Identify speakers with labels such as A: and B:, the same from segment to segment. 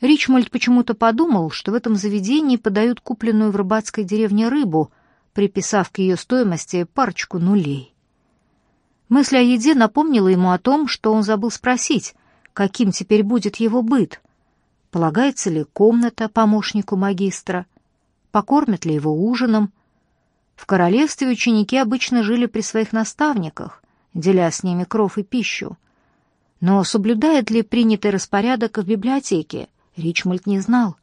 A: Ричмольд почему-то подумал, что в этом заведении подают купленную в рыбацкой деревне рыбу, приписав к ее стоимости парочку нулей. Мысль о еде напомнила ему о том, что он забыл спросить, каким теперь будет его быт. Полагается ли комната помощнику магистра? Покормят ли его ужином? В королевстве ученики обычно жили при своих наставниках, деля с ними кров и пищу. Но соблюдает ли принятый распорядок в библиотеке, Ричмольд не знал.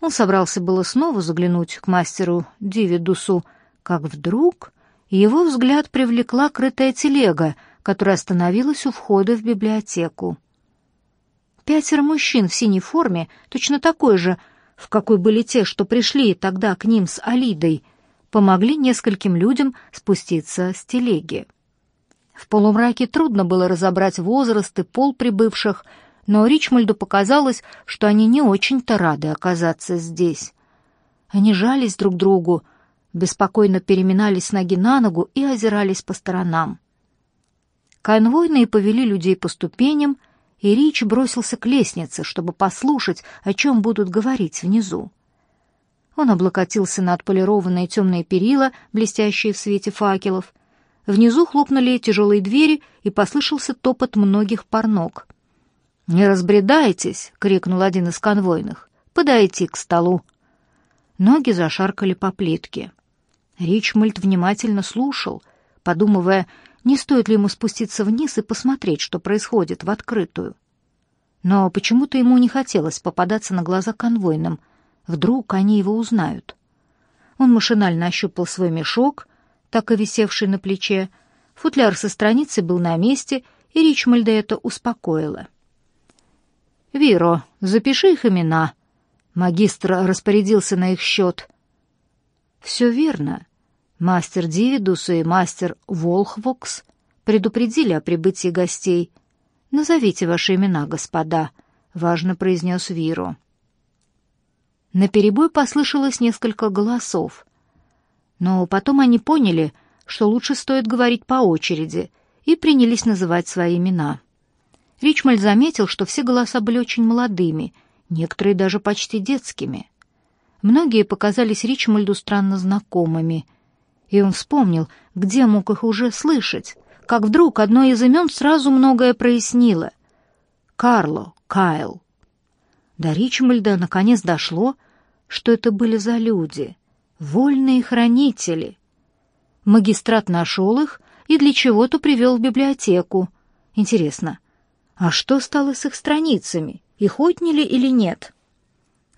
A: Он собрался было снова заглянуть к мастеру Дивидусу, как вдруг его взгляд привлекла крытая телега, которая остановилась у входа в библиотеку. Пятеро мужчин в синей форме, точно такой же, в какой были те, что пришли тогда к ним с Алидой, помогли нескольким людям спуститься с телеги. В полумраке трудно было разобрать возраст и пол прибывших, но Ричмольду показалось, что они не очень-то рады оказаться здесь. Они жались друг другу, беспокойно переминались ноги на ногу и озирались по сторонам. Конвойные повели людей по ступеням, и Рич бросился к лестнице, чтобы послушать, о чем будут говорить внизу. Он облокотился на отполированные темные перила, блестящие в свете факелов. Внизу хлопнули тяжелые двери, и послышался топот многих пар ног. «Не разбредайтесь!» — крикнул один из конвойных. «Подойти к столу!» Ноги зашаркали по плитке. Ричмольд внимательно слушал, подумывая, не стоит ли ему спуститься вниз и посмотреть, что происходит в открытую. Но почему-то ему не хотелось попадаться на глаза конвойным. Вдруг они его узнают. Он машинально ощупал свой мешок, так и висевший на плече. Футляр со страницей был на месте, и Ричмольда это успокоило. «Виро, запиши их имена». Магистр распорядился на их счет. «Все верно. Мастер Дивидус и мастер Волхвокс предупредили о прибытии гостей. «Назовите ваши имена, господа», — важно произнес Виру. На перебой послышалось несколько голосов. Но потом они поняли, что лучше стоит говорить по очереди, и принялись называть свои имена. Ричмольд заметил, что все голоса были очень молодыми, некоторые даже почти детскими. Многие показались Ричмольду странно знакомыми — и он вспомнил, где мог их уже слышать, как вдруг одно из имен сразу многое прояснило. Карло, Кайл. До Ричмольда наконец дошло, что это были за люди, вольные хранители. Магистрат нашел их и для чего-то привел в библиотеку. Интересно, а что стало с их страницами? Их отняли или нет?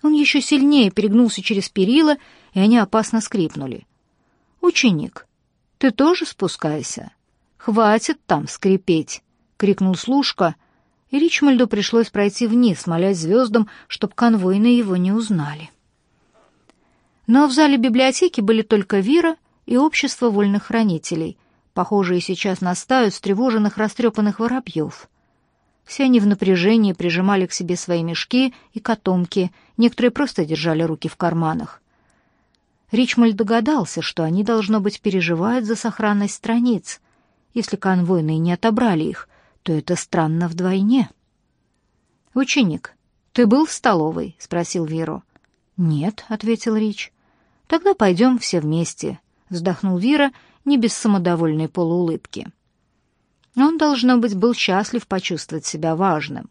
A: Он еще сильнее перегнулся через перила, и они опасно скрипнули. «Ученик, ты тоже спускайся. Хватит там скрипеть!» — крикнул служка, и Ричмальду пришлось пройти вниз, молясь звездам, чтоб конвойные его не узнали. Но в зале библиотеки были только Вира и общество вольных хранителей, похожие сейчас на стаю встревоженных растрепанных воробьев. Все они в напряжении прижимали к себе свои мешки и котомки, некоторые просто держали руки в карманах. Ричмольд догадался, что они, должно быть, переживают за сохранность страниц. Если конвойные не отобрали их, то это странно вдвойне. «Ученик, ты был в столовой?» — спросил Виру. «Нет», — ответил Рич. «Тогда пойдем все вместе», — вздохнул Вира, не без самодовольной полуулыбки. Он, должно быть, был счастлив почувствовать себя важным.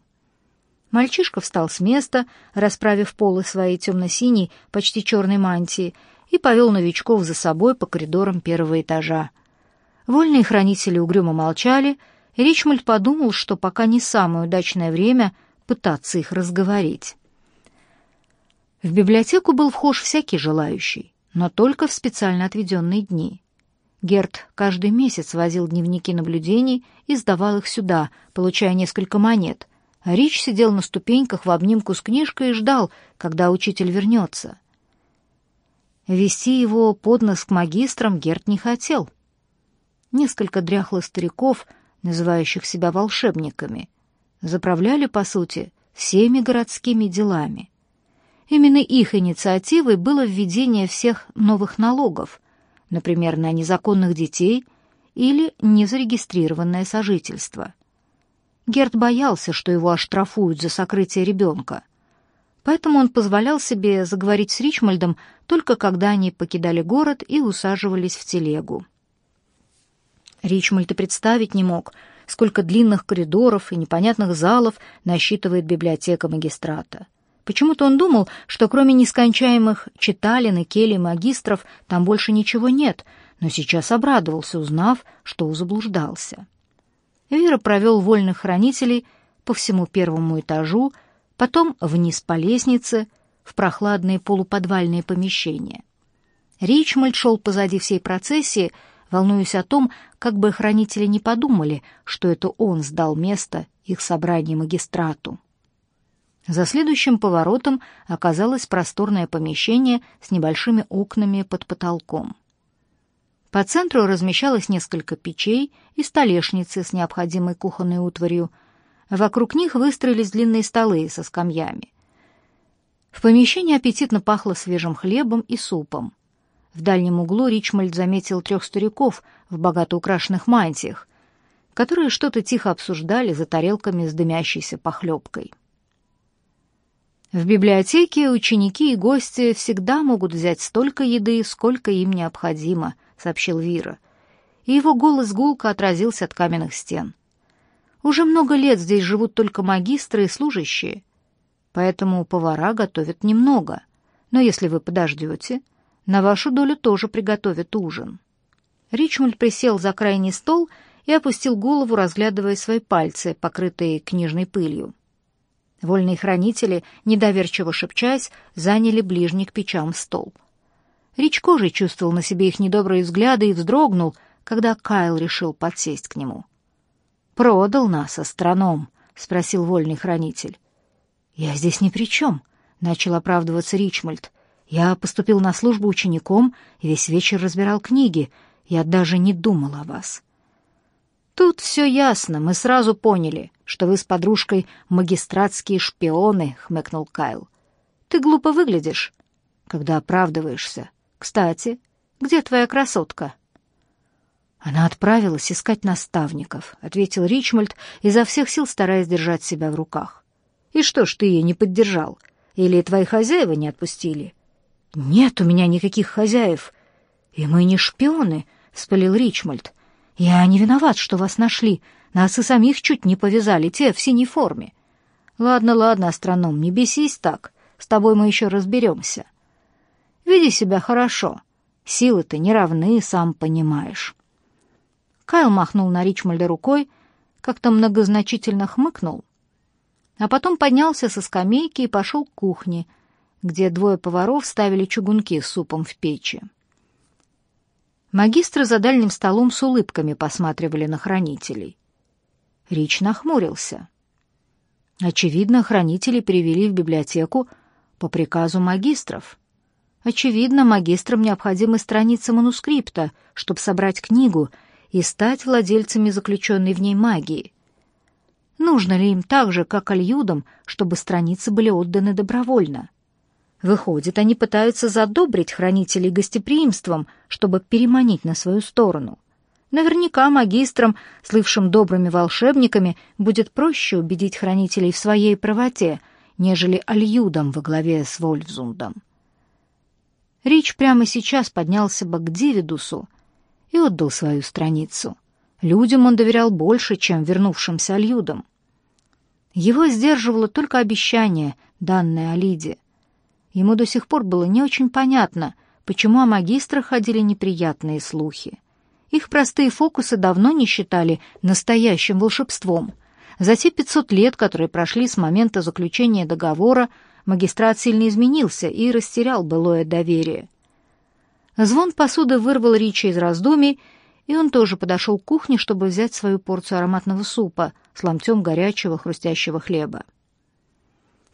A: Мальчишка встал с места, расправив полы своей темно-синей, почти черной мантии, и повел новичков за собой по коридорам первого этажа. Вольные хранители угрюмо молчали, и Ричмольд подумал, что пока не самое удачное время пытаться их разговорить. В библиотеку был вхож всякий желающий, но только в специально отведенные дни. Герт каждый месяц возил дневники наблюдений и сдавал их сюда, получая несколько монет, Рич сидел на ступеньках в обнимку с книжкой и ждал, когда учитель вернется. Вести его под нос к магистрам Герт не хотел. Несколько дряхлых стариков, называющих себя волшебниками, заправляли, по сути, всеми городскими делами. Именно их инициативой было введение всех новых налогов, например, на незаконных детей или незарегистрированное сожительство. Герт боялся, что его оштрафуют за сокрытие ребенка. Поэтому он позволял себе заговорить с Ричмольдом только когда они покидали город и усаживались в телегу. Ричмольд и представить не мог, сколько длинных коридоров и непонятных залов насчитывает библиотека магистрата. Почему-то он думал, что кроме нескончаемых читален и келий магистров там больше ничего нет, но сейчас обрадовался, узнав, что заблуждался. Вера провел вольных хранителей по всему первому этажу, потом вниз по лестнице, в прохладные полуподвальные помещения. Ричмольд шел позади всей процессии, волнуясь о том, как бы хранители не подумали, что это он сдал место их собранию магистрату. За следующим поворотом оказалось просторное помещение с небольшими окнами под потолком. По центру размещалось несколько печей и столешницы с необходимой кухонной утварью. Вокруг них выстроились длинные столы со скамьями. В помещении аппетитно пахло свежим хлебом и супом. В дальнем углу Ричмольд заметил трех стариков в богато украшенных мантиях, которые что-то тихо обсуждали за тарелками с дымящейся похлебкой. В библиотеке ученики и гости всегда могут взять столько еды, сколько им необходимо, сообщил Вира. И его голос гулко отразился от каменных стен. Уже много лет здесь живут только магистры и служащие, поэтому повара готовят немного. Но если вы подождете, на вашу долю тоже приготовят ужин. Ричмонд присел за крайний стол и опустил голову, разглядывая свои пальцы, покрытые книжной пылью. Вольные хранители, недоверчиво шепчась, заняли ближний к печам стол. Рич кожей чувствовал на себе их недобрые взгляды и вздрогнул, когда Кайл решил подсесть к нему. «Продал нас, астроном?» — спросил вольный хранитель. «Я здесь ни при чем», — начал оправдываться Ричмольд. «Я поступил на службу учеником и весь вечер разбирал книги. Я даже не думал о вас». «Тут все ясно, мы сразу поняли что вы с подружкой магистратские шпионы», — хмыкнул Кайл. «Ты глупо выглядишь, когда оправдываешься. Кстати, где твоя красотка?» «Она отправилась искать наставников», — ответил Ричмольд, изо всех сил стараясь держать себя в руках. «И что ж ты ее не поддержал? Или твои хозяева не отпустили?» «Нет у меня никаких хозяев. И мы не шпионы», — вспылил Ричмольд. «Я не виноват, что вас нашли. Нас и самих чуть не повязали, те в синей форме. Ладно, ладно, астроном, не бесись так. С тобой мы еще разберемся. Веди себя хорошо. Силы-то не равны, сам понимаешь. Кайл махнул на Ричмольда рукой, как-то многозначительно хмыкнул, а потом поднялся со скамейки и пошел к кухне, где двое поваров ставили чугунки с супом в печи. Магистры за дальним столом с улыбками посматривали на хранителей. Рич нахмурился. Очевидно, хранители перевели в библиотеку по приказу магистров. Очевидно, магистрам необходимы страницы манускрипта, чтобы собрать книгу и стать владельцами заключенной в ней магии. Нужно ли им так же, как альюдам, чтобы страницы были отданы добровольно? Выходит, они пытаются задобрить хранителей гостеприимством, чтобы переманить на свою сторону — Наверняка магистрам, слывшим добрыми волшебниками, будет проще убедить хранителей в своей правоте, нежели альюдам во главе с Вольфзундом. Рич прямо сейчас поднялся бы к Дивидусу и отдал свою страницу. Людям он доверял больше, чем вернувшимся альюдам. Его сдерживало только обещание, данное Алиде. Ему до сих пор было не очень понятно, почему о магистрах ходили неприятные слухи. Их простые фокусы давно не считали настоящим волшебством. За те 500 лет, которые прошли с момента заключения договора, магистрат сильно изменился и растерял былое доверие. Звон посуды вырвал Рича из раздумий, и он тоже подошел к кухне, чтобы взять свою порцию ароматного супа с ломтем горячего хрустящего хлеба.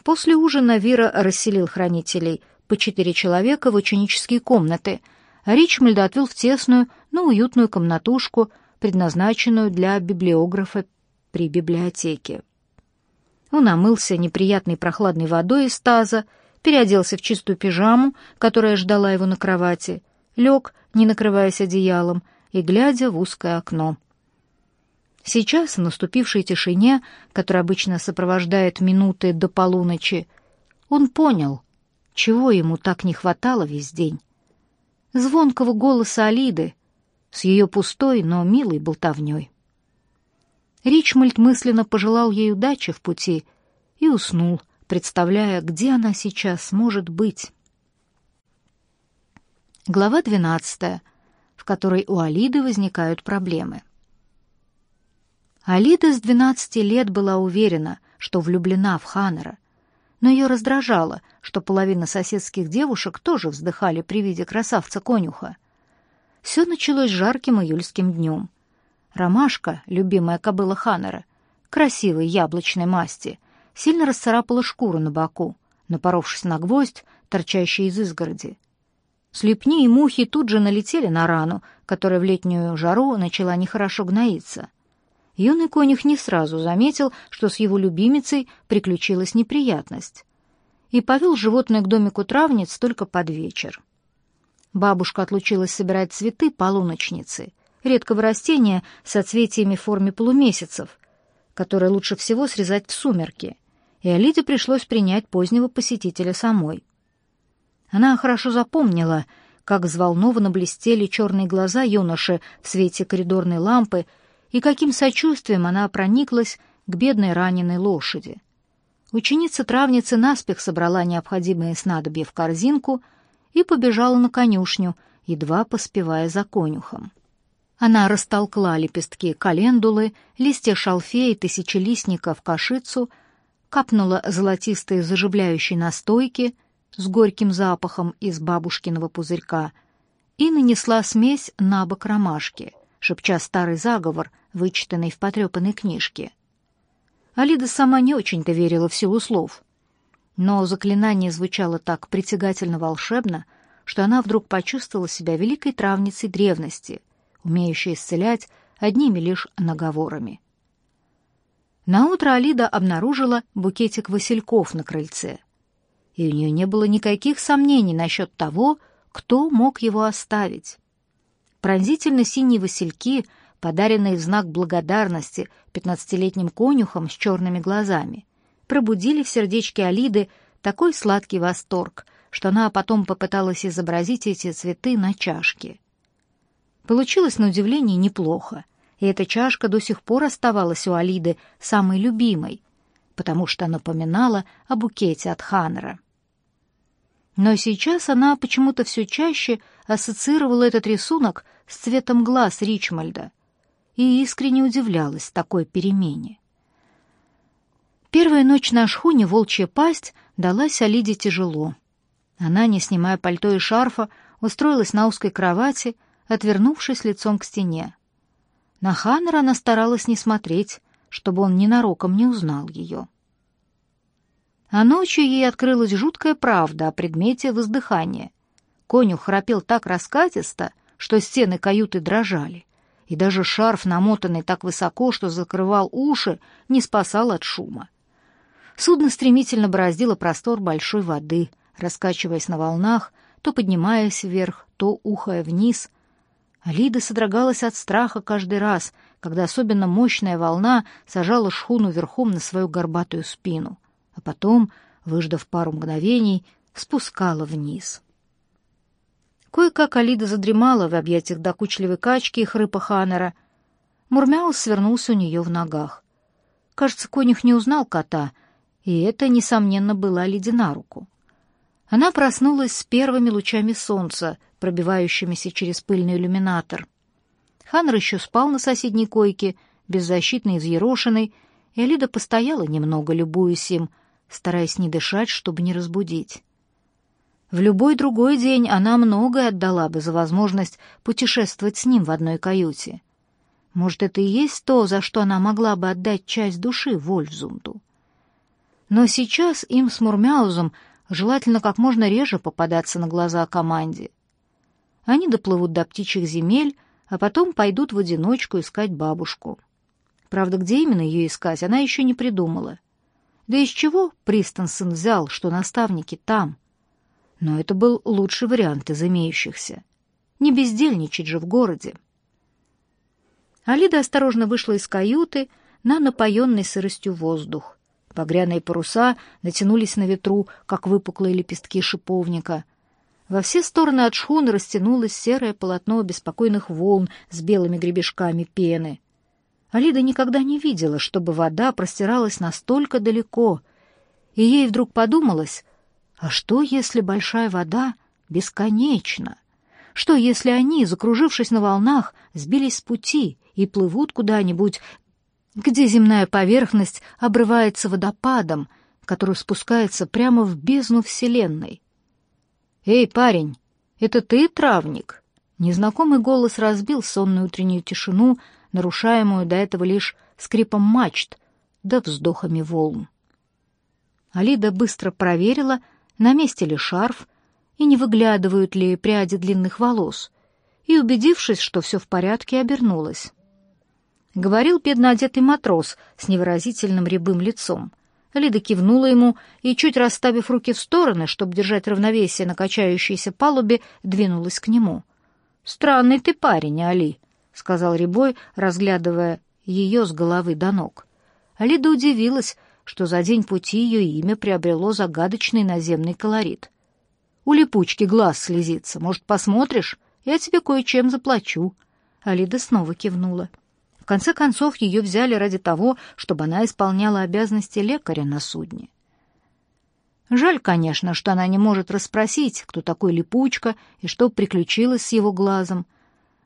A: После ужина Вира расселил хранителей по четыре человека в ученические комнаты — Ричмольда отвел в тесную, но уютную комнатушку, предназначенную для библиографа при библиотеке. Он омылся неприятной прохладной водой из таза, переоделся в чистую пижаму, которая ждала его на кровати, лег, не накрываясь одеялом, и глядя в узкое окно. Сейчас, в наступившей тишине, которая обычно сопровождает минуты до полуночи, Он понял, чего ему так не хватало весь день. Звонкого голоса Алиды с ее пустой, но милой болтовней. Ричмольд мысленно пожелал ей удачи в пути и уснул, представляя, где она сейчас может быть. Глава 12, в которой у Алиды возникают проблемы. Алида с 12 лет была уверена, что влюблена в Ханнера, но ее раздражало, что половина соседских девушек тоже вздыхали при виде красавца-конюха. Все началось жарким июльским днем. Ромашка, любимая кобыла Ханнера, красивой яблочной масти, сильно расцарапала шкуру на боку, напоровшись на гвоздь, торчащий из изгороди. Слепни и мухи тут же налетели на рану, которая в летнюю жару начала нехорошо гноиться. Юный конюх не сразу заметил, что с его любимицей приключилась неприятность, и повел животное к домику травниц только под вечер. Бабушка отлучилась собирать цветы полуночницы, редкого растения с соцветиями в форме полумесяцев, которые лучше всего срезать в сумерки, и Алиде пришлось принять позднего посетителя самой. Она хорошо запомнила, как взволнованно блестели черные глаза юноши в свете коридорной лампы и каким сочувствием она прониклась к бедной раненой лошади. Ученица-травницы наспех собрала необходимые снадобья в корзинку и побежала на конюшню, едва поспевая за конюхом. Она растолкла лепестки календулы, листья шалфея и тысячелистника в кашицу, капнула золотистые заживляющие настойки — с горьким запахом из бабушкиного пузырька и нанесла смесь на бок ромашки, шепча старый заговор, вычитанный в потрепанной книжке. Алида сама не очень-то верила в силу слов, но заклинание звучало так притягательно волшебно, что она вдруг почувствовала себя великой травницей древности, умеющей исцелять одними лишь наговорами. Наутро Алида обнаружила букетик васильков на крыльце и у нее не было никаких сомнений насчет того, кто мог его оставить. Пронзительно синие васильки, подаренные в знак благодарности пятнадцатилетним конюхом с черными глазами, пробудили в сердечке Алиды такой сладкий восторг, что она потом попыталась изобразить эти цветы на чашке. Получилось, на удивление, неплохо, и эта чашка до сих пор оставалась у Алиды самой любимой, потому что напоминала о букете от Ханнера. Но сейчас она почему-то все чаще ассоциировала этот рисунок с цветом глаз Ричмальда и искренне удивлялась такой перемене. Первая ночь на шхуне «Волчья пасть» далась Алиде тяжело. Она, не снимая пальто и шарфа, устроилась на узкой кровати, отвернувшись лицом к стене. На Ханнера она старалась не смотреть, чтобы он ненароком не узнал ее. А ночью ей открылась жуткая правда о предмете воздыхания. Конюх храпел так раскатисто, что стены каюты дрожали, и даже шарф, намотанный так высоко, что закрывал уши, не спасал от шума. Судно стремительно бороздило простор большой воды, раскачиваясь на волнах, то поднимаясь вверх, то ухая вниз. Алида содрогалась от страха каждый раз, когда особенно мощная волна сажала шхуну верхом на свою горбатую спину а потом, выждав пару мгновений, спускала вниз. Кое-как Алида задремала в объятиях докучливой качки и хрыпа Ханнера. Мурмяус свернулся у нее в ногах. Кажется, конюх не узнал кота, и это, несомненно, была Лиде на руку. Она проснулась с первыми лучами солнца, пробивающимися через пыльный иллюминатор. Ханнер еще спал на соседней койке, беззащитный и взъерошенный, и Алида постояла немного, любуясь им — стараясь не дышать, чтобы не разбудить. В любой другой день она многое отдала бы за возможность путешествовать с ним в одной каюте. Может, это и есть то, за что она могла бы отдать часть души Вольфзунду. Но сейчас им с Мурмяузом желательно как можно реже попадаться на глаза команде. Они доплывут до птичьих земель, а потом пойдут в одиночку искать бабушку. Правда, где именно ее искать, она еще не придумала. Да из чего Пристенсен взял, что наставники там? Но это был лучший вариант из имеющихся. Не бездельничать же в городе. Алида осторожно вышла из каюты на напоенный сыростью воздух. Багряные паруса натянулись на ветру, как выпуклые лепестки шиповника. Во все стороны от шхуны растянулось серое полотно беспокойных волн с белыми гребешками пены. Алида никогда не видела, чтобы вода простиралась настолько далеко, и ей вдруг подумалось, а что, если большая вода бесконечна? Что, если они, закружившись на волнах, сбились с пути и плывут куда-нибудь, где земная поверхность обрывается водопадом, который спускается прямо в бездну Вселенной? «Эй, парень, это ты травник?» Незнакомый голос разбил сонную утреннюю тишину, нарушаемую до этого лишь скрипом мачт да вздохами волн. Алида быстро проверила, на месте ли шарф и не выглядывают ли пряди длинных волос, и, убедившись, что все в порядке, обернулась. Говорил бедно одетый матрос с невыразительным рябым лицом. Лида кивнула ему и, чуть расставив руки в стороны, чтобы держать равновесие на качающейся палубе, двинулась к нему. «Странный ты парень, Али», — сказал Рябой, разглядывая ее с головы до ног. Алида удивилась, что за день пути ее имя приобрело загадочный наземный колорит. «У липучки глаз слезится. Может, посмотришь? Я тебе кое-чем заплачу». Алида снова кивнула. В конце концов, ее взяли ради того, чтобы она исполняла обязанности лекаря на судне. Жаль, конечно, что она не может расспросить, кто такой Липучка и что приключилось с его глазом.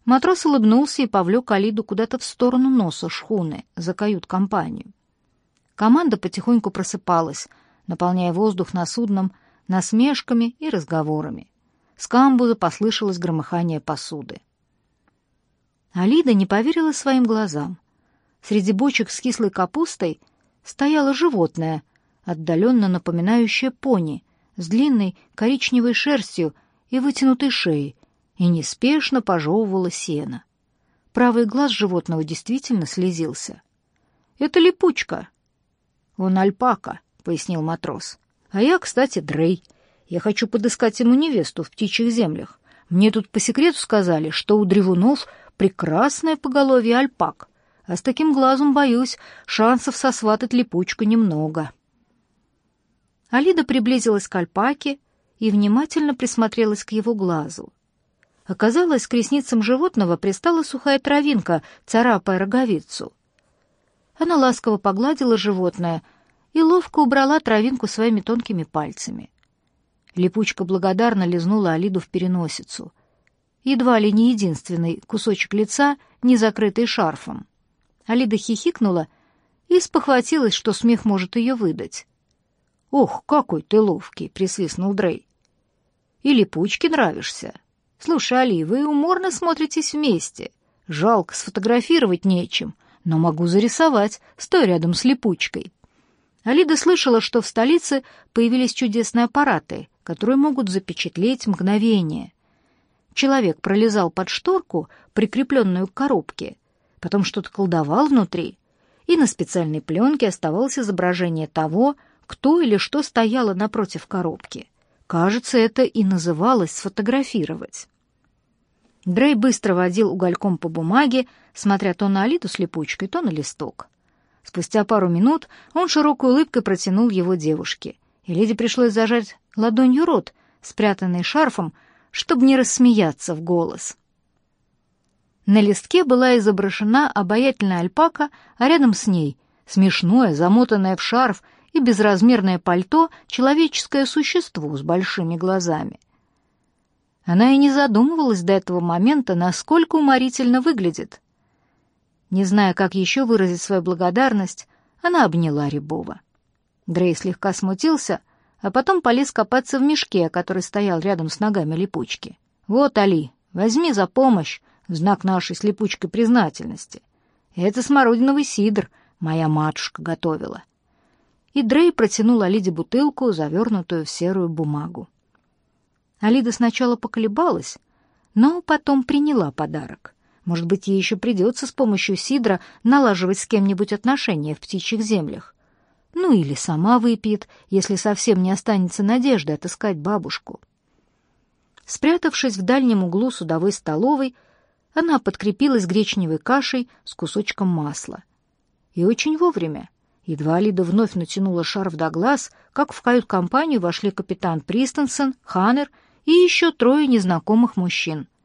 A: Матрос улыбнулся и повлек Алиду куда-то в сторону носа шхуны, за кают-компанию. Команда потихоньку просыпалась, наполняя воздух на судном насмешками и разговорами. С камбуза послышалось громыхание посуды. Алида не поверила своим глазам. Среди бочек с кислой капустой стояло животное, отдаленно напоминающее пони, с длинной коричневой шерстью и вытянутой шеей, и неспешно пожевывало сено. Правый глаз животного действительно слезился. «Это липучка». «Он альпака», — пояснил матрос. «А я, кстати, Дрей. Я хочу подыскать ему невесту в птичьих землях. Мне тут по секрету сказали, что у древунов прекрасное поголовье альпак, а с таким глазом, боюсь, шансов сосватать липучку немного. Алида приблизилась к альпаке и внимательно присмотрелась к его глазу. Оказалось, к ресницам животного пристала сухая травинка, царапая роговицу. Она ласково погладила животное и ловко убрала травинку своими тонкими пальцами. Липучка благодарно лизнула Алиду в переносицу едва ли не единственный кусочек лица, не закрытый шарфом. Алида хихикнула и спохватилась, что смех может ее выдать. «Ох, какой ты ловкий!» — присвистнул Дрей. «И липучке нравишься. Слушай, Али, вы уморно смотритесь вместе. Жалко, сфотографировать нечем, но могу зарисовать, стоя рядом с липучкой». Алида слышала, что в столице появились чудесные аппараты, которые могут запечатлеть мгновение — человек пролезал под шторку, прикрепленную к коробке, потом что-то колдовал внутри, и на специальной пленке оставалось изображение того, кто или что стояло напротив коробки. Кажется, это и называлось сфотографировать. Дрей быстро водил угольком по бумаге, смотря то на Алиту с липучкой, то на листок. Спустя пару минут он широкой улыбкой протянул его девушке, и леди пришлось зажать ладонью рот, спрятанный шарфом, чтобы не рассмеяться в голос. На листке была изображена обаятельная альпака, а рядом с ней смешное, замотанное в шарф и безразмерное пальто человеческое существо с большими глазами. Она и не задумывалась до этого момента, насколько уморительно выглядит. Не зная, как еще выразить свою благодарность, она обняла Рябова. Дрей слегка смутился, а потом полез копаться в мешке, который стоял рядом с ногами липучки. «Вот, Али, возьми за помощь в знак нашей с липучкой признательности. Это смородиновый сидр моя матушка готовила». И Дрей протянул Алиде бутылку, завернутую в серую бумагу. Алида сначала поколебалась, но потом приняла подарок. Может быть, ей еще придется с помощью сидра налаживать с кем-нибудь отношения в птичьих землях. Ну или сама выпьет, если совсем не останется надежды отыскать бабушку. Спрятавшись в дальнем углу судовой столовой, она подкрепилась гречневой кашей с кусочком масла. И очень вовремя. Едва Лида вновь натянула шарф до глаз, как в кают-компанию вошли капитан Пристенсен, Ханнер и еще трое незнакомых мужчин —